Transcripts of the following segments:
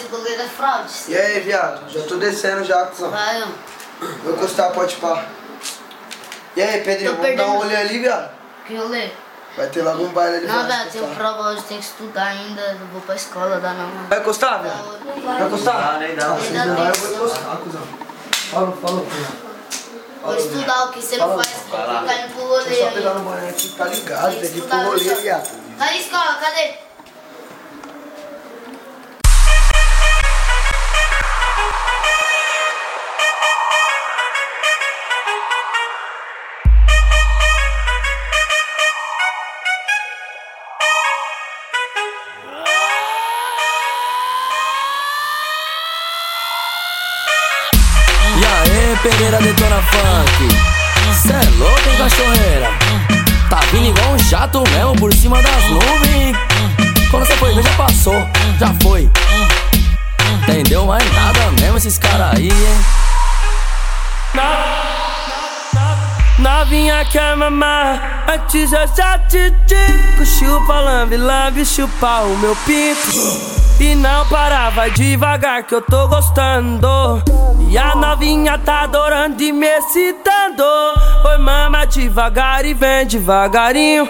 esse goleiro é fraude. E aí, viado? Já tô descendo já, cuzão. Vai, ó. Vou encostar, pode pá. E aí, Pedrinho, vamos dar um rolê ali, viado? Que rolê? Vai ter logo um baile ali. Não, velho, tenho prova hoje, tenho que estudar ainda. Não vou pra escola, dá não. Vai encostar, viado? Vai encostar? nem dá. Ah, vocês não vai, eu vou encostar, cuzão. Falou, falou, cuzão. Vou estudar o que você não faz. Ficar indo pro rolê Deixa eu só pegar no banho aqui, tá ligado? Tem que ir pro rolê, viado. Cadê a escola? Cadê? Pereira detona funk. Cê é louco, hein, cachorreira? Tá vindo igual um jato mesmo por cima das nuvens. Quando você foi ver, já passou, já foi. Entendeu mais nada mesmo esses caras aí, hein? Novinha quer mamar, antes eu já te digo Chupa, lambe, lambe, chupa o meu pinto E não para, vai devagar que eu tô gostando E a novinha tá adorando e me excitando Oi mama devagar e vem devagarinho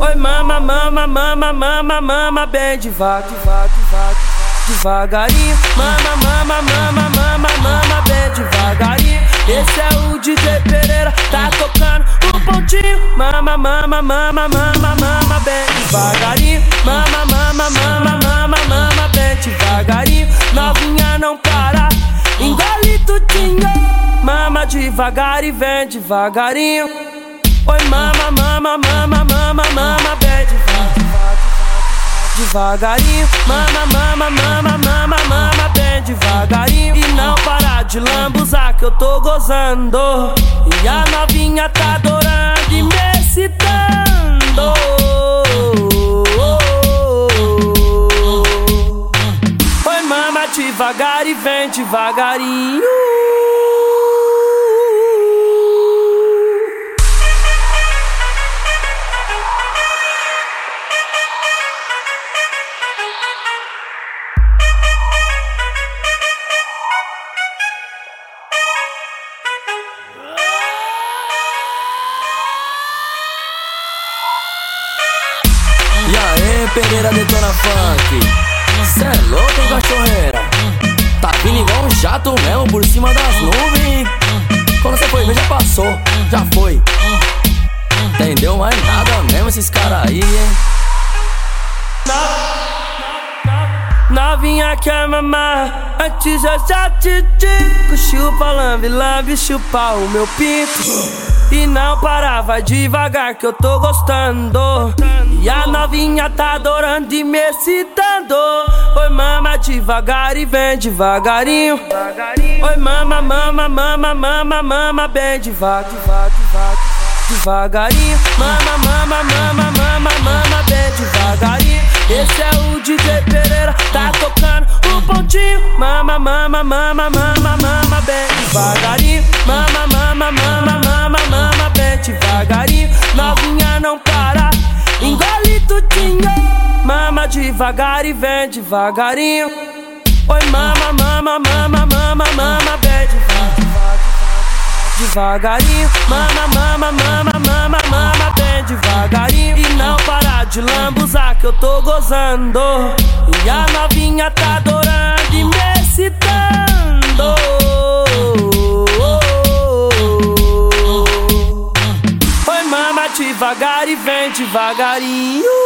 Oi mama, mama, mama, mama, mama Bem devagar, devagar, devagar Devagarinho, mama, mama, mama, mama, mama, bem devagarinho. Esse é o DJ Pereira, tá tocando o pontinho. Mama, mama, mama, mama, mama, bem devagarinho. Mama, mama, mama, devagar e vem devagarinho. Oi, mama, mama, mama, mama, mama, devagarinho devagarinho, mama, mama, mama, mama, mama, bem devagarinho e não parar de lambuzar que eu tô gozando e a novinha tá adorando e me excitando. Oi, mama, devagar e vem devagarinho. Aí, Pereira detona funk. Cê é louco, cachorreira? Tá vindo igual um jato mesmo por cima das nuvens. Quando você foi ver, já passou, já foi. Entendeu mais nada mesmo esses caras aí, hein? Novinha quer mamar, antes eu já te digo Chupa, lambe, lambe, chupa o meu pinto E não para, vai devagar que eu tô gostando E a novinha tá adorando e me excitando Oi mama, devagar e vem devagarinho Oi mama, mama, mama, mama, mama, bem devagar, devagar, devagar devagarinho Mama, mama, mama, mama, mama, bem devagarinho Esse é o DJ Pereira, tá tocando o pontinho Mama, mama, mama, mama, mama, bem devagarinho Mama, mama, mama, mama, mama, bem devagarinho Novinha não para, engole tudinho. Mama devagar e vem devagarinho. Oi mama, mama, mama, mama, mama, bem devagarinho. Mama, mama, mama, mama, mama, bem devagarinho. E não parar de lambuzar que eu tô gozando. E a novinha tá adorando Devagarinho.